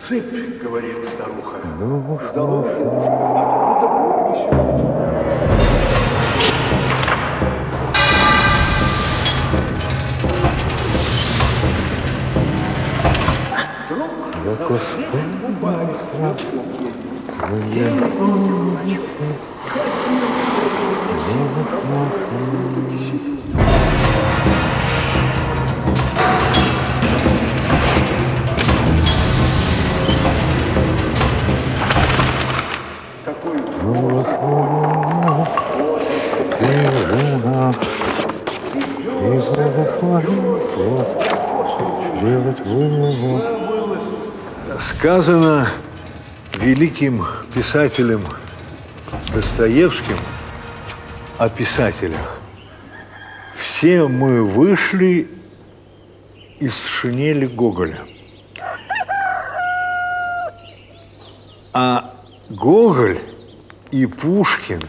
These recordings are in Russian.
Цыпь, говорит старуха. Здоров. Откуда Бог несет? Такой Сказано великим писателем Достоевским о писателях. Все мы вышли из шинели Гоголя. А Гоголь и Пушкин,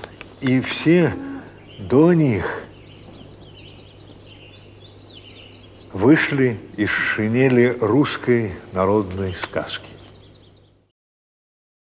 и все до них вышли из шинели русской народной сказки.